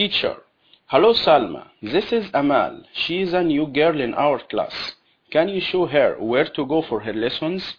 Teacher. Hello, Salma. This is Amal. She is a new girl in our class. Can you show her where to go for her lessons?